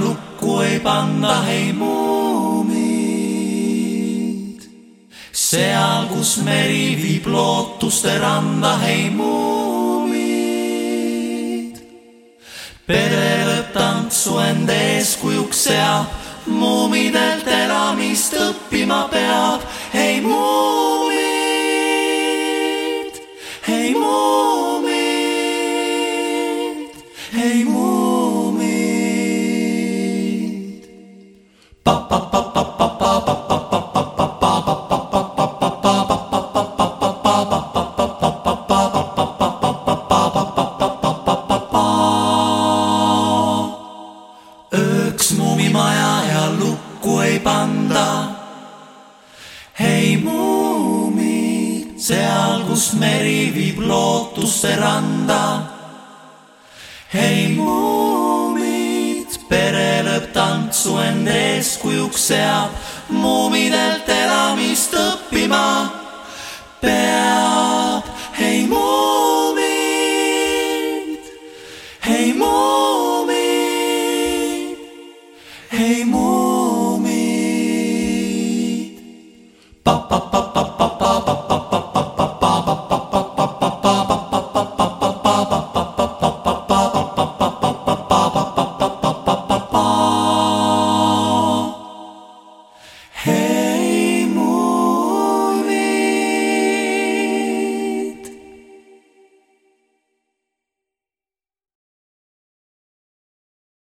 lukku ei panda, ei muumid. seal, kus meri viib lootuste randa, ei muumid. perele tantsu end eeskujuks seab, muumidelt elamist õppima peab, ei muumid, ei muumid, ei muumid. Ööks muumimaja ja lukku ei panda. ei muumid, seal, kus meri viib lootuste randa. ei muumid, pere lõpp tantsu end eeskujuks seab, muumidelt elamist õppima. Hey Momit. Ba, ba, ba, ba, ba, ba, ba, ba. Hey.